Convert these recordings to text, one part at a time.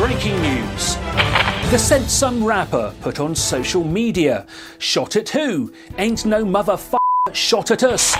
breaking news. The sent some rapper put on social media. Shot at who? Ain't no motherfucker shot at us.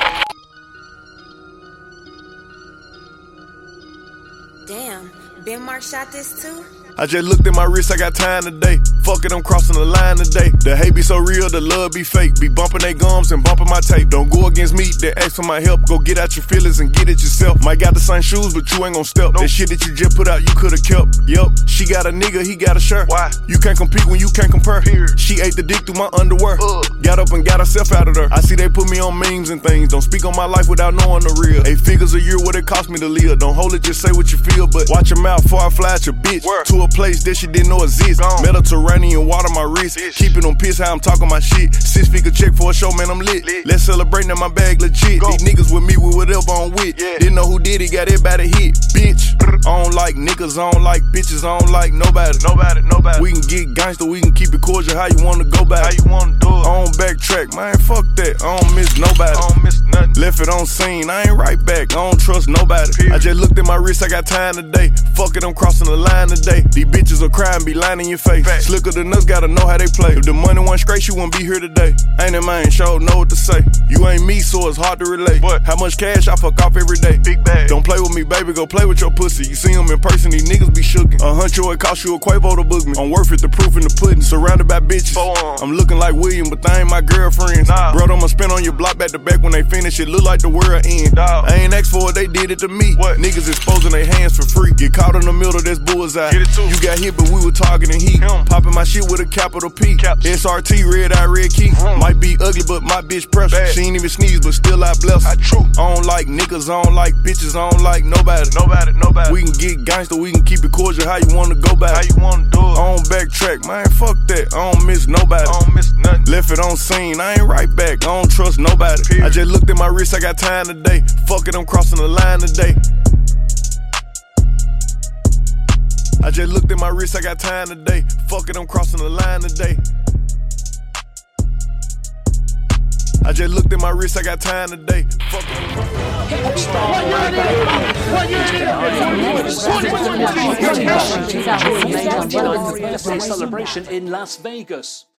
Damn, Ben Mark shot this too? I just looked at my wrist, I got time today. Fuck it, I'm crossing the line today. The hate be so real, the love be fake. Be bumping they gums and bumping my tape. Don't go against me, they ask for my help. Go get out your feelings and get it yourself. Might got the same shoes, but you ain't gon' step. That shit that you just put out, you could've kept. Yup, she got a nigga, he got a shirt. Why? You can't compete when you can't compare. She ate the dick through my underwear. Got up and got herself out of there. I see they put me on memes and things. Don't speak on my life without knowing the real. Eight figures a year, what it cost me to live. Don't hold it, just say what you feel. But watch your mouth before I fly at your bitch. To a place that she didn't know exist. Mediterranean water my wrist. Keeping them pissed how I'm talking my shit. Six figure check for a show, man, I'm lit. Let's celebrate now my bag legit. These niggas with me with whatever I'm with. Didn't know who did it, got everybody hit. Bitch. I don't like niggas, I don't like bitches, I don't like nobody. Nobody, nobody. We can get gangster, we can keep it cordial. How you wanna go back? How you wanna do it? I don't backtrack, man. Fuck that. I don't miss nobody. I don't miss nothing. Left it on scene, I ain't right back. I don't trust nobody. I just looked at my wrist, I got time today. Fuck it, I'm crossing the line today. These bitches will cry and be lying in your face. Slicker than us, gotta know how they play. If the money wasn't straight, you wouldn't be here today. Ain't it man, show know what to say. You ain't me, so it's hard to relate. What? How much cash I fuck off every day? Big bag. Don't play with me, baby, go play with your pussy. You see them in person, these niggas be shookin'. A huncho, it cost you a Quavo to book me. I'm worth it, the proof in the pudding. Surrounded by bitches. I'm looking like William, but they ain't my girlfriends. Nah. Bro, I'ma spin on your block back to back when they finish. It look like the world end. I ain't asked for it, they did it to me. What? Niggas exposing their hands for free. Get caught in the middle, that's bullseye. Get it too. You got hit, but we were targeting heat. Popping my shit with a capital P. SRT, red eye, red key. Mm. Might be but my bitch pressure. She ain't even sneeze, but still I bless her. I true. I don't like niggas, I don't like bitches, I don't like nobody. Nobody, nobody. We can get gangster, we can keep it cordial. How you wanna go back? How you wanna do it? I don't backtrack, man. Fuck that. I don't miss nobody. I don't miss nothing. Left it on scene, I ain't right back. I don't trust nobody. I just looked at my wrist, I got time today. Fuck it, I'm crossing the line today. I just looked at my wrist, I got time today. Fuck it, I'm crossing the line today. I just looked at my wrist, I got time today. Fuck celebration in Las Vegas.